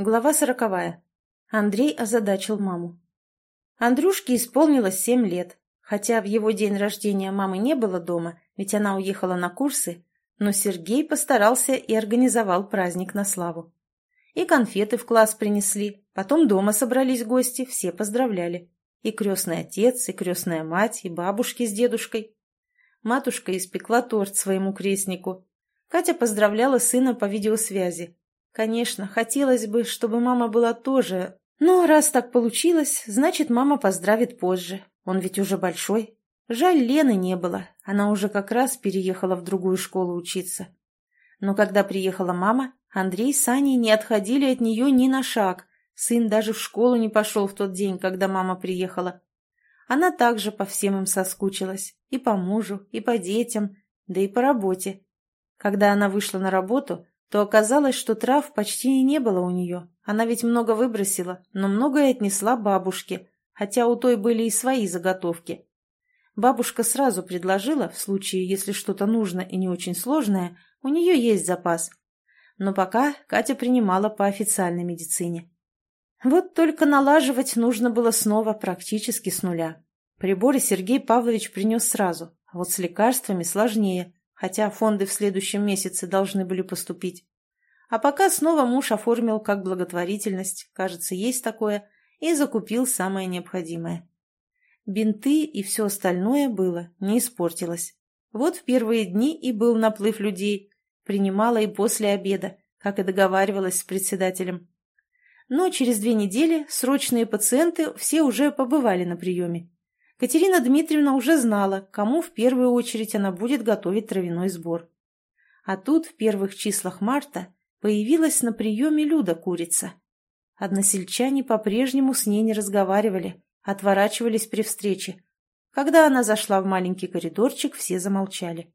Глава сороковая. Андрей озадачил маму. Андрюшке исполнилось семь лет. Хотя в его день рождения мамы не было дома, ведь она уехала на курсы, но Сергей постарался и организовал праздник на славу. И конфеты в класс принесли, потом дома собрались гости, все поздравляли. И крестный отец, и крестная мать, и бабушки с дедушкой. Матушка испекла торт своему крестнику. Катя поздравляла сына по видеосвязи. Конечно, хотелось бы, чтобы мама была тоже, но раз так получилось, значит, мама поздравит позже. Он ведь уже большой. Жаль, Лены не было. Она уже как раз переехала в другую школу учиться. Но когда приехала мама, Андрей с Аней не отходили от нее ни на шаг. Сын даже в школу не пошел в тот день, когда мама приехала. Она также по всем им соскучилась. И по мужу, и по детям, да и по работе. Когда она вышла на работу, то оказалось, что трав почти и не было у нее. Она ведь много выбросила, но многое отнесла бабушке, хотя у той были и свои заготовки. Бабушка сразу предложила, в случае, если что-то нужно и не очень сложное, у нее есть запас. Но пока Катя принимала по официальной медицине. Вот только налаживать нужно было снова практически с нуля. Приборы Сергей Павлович принес сразу, а вот с лекарствами сложнее хотя фонды в следующем месяце должны были поступить. А пока снова муж оформил как благотворительность, кажется, есть такое, и закупил самое необходимое. Бинты и все остальное было, не испортилось. Вот в первые дни и был наплыв людей, принимала и после обеда, как и договаривалась с председателем. Но через две недели срочные пациенты все уже побывали на приеме. Катерина Дмитриевна уже знала, кому в первую очередь она будет готовить травяной сбор. А тут в первых числах марта появилась на приеме Люда-курица. Односельчане по-прежнему с ней не разговаривали, отворачивались при встрече. Когда она зашла в маленький коридорчик, все замолчали.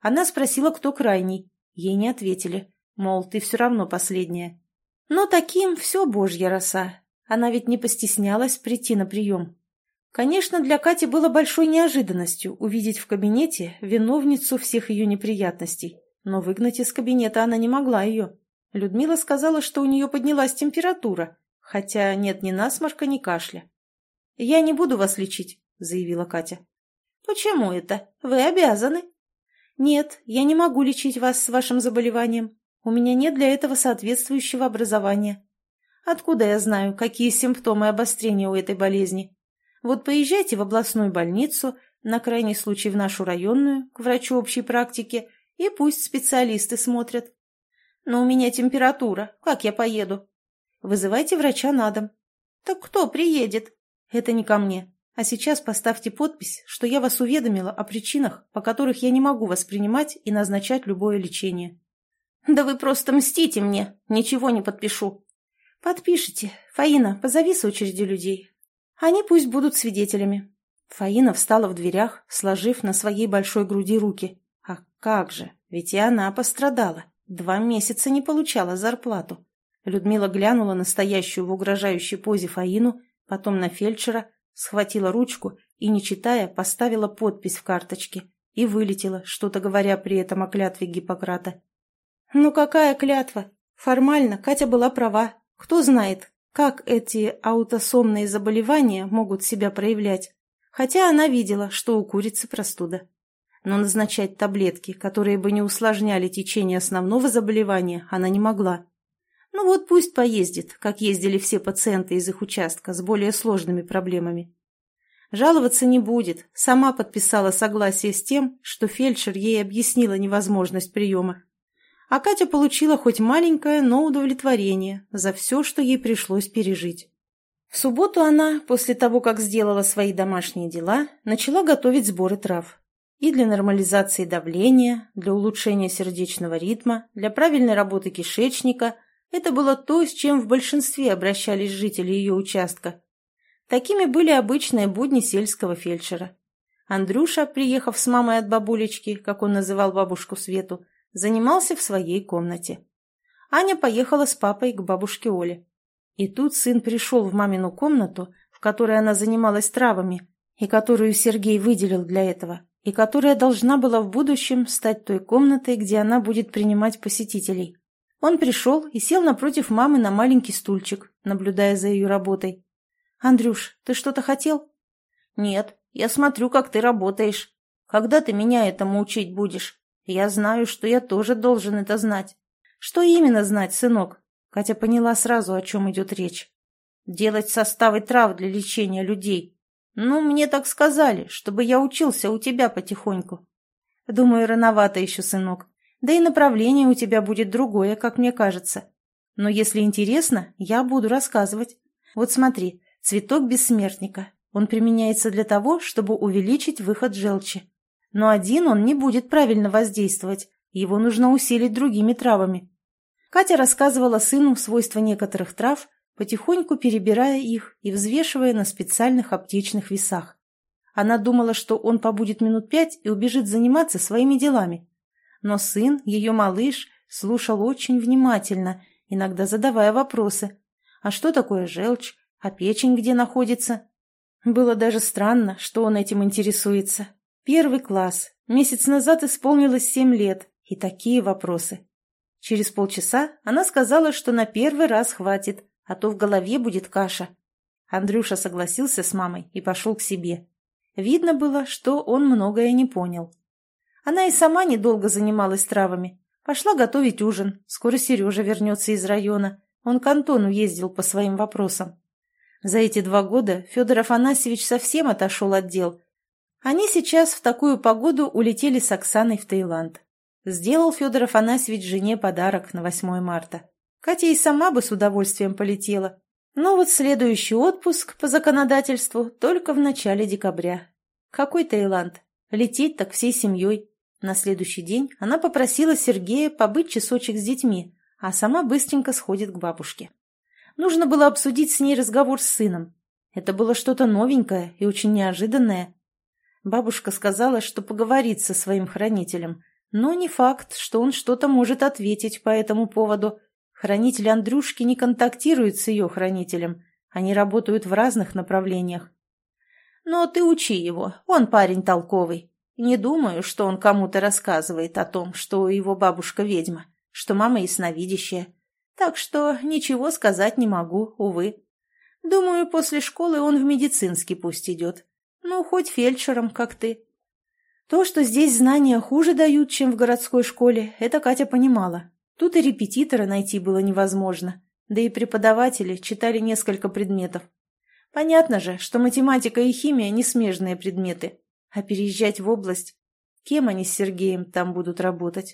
Она спросила, кто крайний. Ей не ответили, мол, ты все равно последняя. Но таким все божья роса. Она ведь не постеснялась прийти на прием. Конечно, для Кати было большой неожиданностью увидеть в кабинете виновницу всех ее неприятностей, но выгнать из кабинета она не могла ее. Людмила сказала, что у нее поднялась температура, хотя нет ни насморка, ни кашля. «Я не буду вас лечить», — заявила Катя. «Почему это? Вы обязаны». «Нет, я не могу лечить вас с вашим заболеванием. У меня нет для этого соответствующего образования. Откуда я знаю, какие симптомы обострения у этой болезни? Вот поезжайте в областную больницу, на крайний случай в нашу районную, к врачу общей практики, и пусть специалисты смотрят. Но у меня температура, как я поеду? Вызывайте врача на дом. Так кто приедет? Это не ко мне. А сейчас поставьте подпись, что я вас уведомила о причинах, по которых я не могу воспринимать и назначать любое лечение. Да вы просто мстите мне, ничего не подпишу. Подпишите. Фаина, позови с очереди людей, они пусть будут свидетелями. Фаина встала в дверях, сложив на своей большой груди руки. Как же, ведь и она пострадала. Два месяца не получала зарплату. Людмила глянула на стоящую в угрожающей позе Фаину, потом на фельдшера, схватила ручку и, не читая, поставила подпись в карточке и вылетела, что-то говоря при этом о клятве Гиппократа. «Ну какая клятва? Формально Катя была права. Кто знает, как эти аутосомные заболевания могут себя проявлять, хотя она видела, что у курицы простуда. Но назначать таблетки, которые бы не усложняли течение основного заболевания, она не могла. Ну вот пусть поездит, как ездили все пациенты из их участка с более сложными проблемами. Жаловаться не будет, сама подписала согласие с тем, что фельдшер ей объяснила невозможность приема а Катя получила хоть маленькое, но удовлетворение за все, что ей пришлось пережить. В субботу она, после того, как сделала свои домашние дела, начала готовить сборы трав. И для нормализации давления, для улучшения сердечного ритма, для правильной работы кишечника – это было то, с чем в большинстве обращались жители ее участка. Такими были обычные будни сельского фельдшера. Андрюша, приехав с мамой от бабулечки, как он называл бабушку Свету, занимался в своей комнате. Аня поехала с папой к бабушке Оле. И тут сын пришел в мамину комнату, в которой она занималась травами, и которую Сергей выделил для этого, и которая должна была в будущем стать той комнатой, где она будет принимать посетителей. Он пришел и сел напротив мамы на маленький стульчик, наблюдая за ее работой. «Андрюш, ты что-то хотел?» «Нет, я смотрю, как ты работаешь. Когда ты меня этому учить будешь? Я знаю, что я тоже должен это знать». «Что именно знать, сынок?» Катя поняла сразу, о чем идет речь. «Делать составы трав для лечения людей. Ну, мне так сказали, чтобы я учился у тебя потихоньку». «Думаю, рановато еще, сынок. Да и направление у тебя будет другое, как мне кажется. Но если интересно, я буду рассказывать. Вот смотри, цветок бессмертника. Он применяется для того, чтобы увеличить выход желчи. Но один он не будет правильно воздействовать, его нужно усилить другими травами. Катя рассказывала сыну свойства некоторых трав, потихоньку перебирая их и взвешивая на специальных аптечных весах. Она думала, что он побудет минут пять и убежит заниматься своими делами. Но сын, ее малыш, слушал очень внимательно, иногда задавая вопросы. А что такое желчь? А печень где находится? Было даже странно, что он этим интересуется. Первый класс. Месяц назад исполнилось семь лет. И такие вопросы. Через полчаса она сказала, что на первый раз хватит, а то в голове будет каша. Андрюша согласился с мамой и пошел к себе. Видно было, что он многое не понял. Она и сама недолго занималась травами. Пошла готовить ужин. Скоро Сережа вернется из района. Он к Антону ездил по своим вопросам. За эти два года Федор Афанасьевич совсем отошел от дел. Они сейчас в такую погоду улетели с Оксаной в Таиланд. Сделал Федор Афанасьевич жене подарок на 8 марта. Катя и сама бы с удовольствием полетела. Но вот следующий отпуск по законодательству только в начале декабря. Какой Таиланд? Лететь так всей семьей. На следующий день она попросила Сергея побыть часочек с детьми, а сама быстренько сходит к бабушке. Нужно было обсудить с ней разговор с сыном. Это было что-то новенькое и очень неожиданное. Бабушка сказала, что поговорит со своим хранителем – но не факт, что он что-то может ответить по этому поводу. Хранитель Андрюшки не контактирует с ее хранителем. Они работают в разных направлениях. Но ты учи его, он парень толковый. Не думаю, что он кому-то рассказывает о том, что его бабушка ведьма, что мама ясновидящая. Так что ничего сказать не могу, увы. Думаю, после школы он в медицинский пусть идет. Ну, хоть фельдшером, как ты. То, что здесь знания хуже дают, чем в городской школе, это Катя понимала. Тут и репетитора найти было невозможно, да и преподаватели читали несколько предметов. Понятно же, что математика и химия не смежные предметы, а переезжать в область... Кем они с Сергеем там будут работать?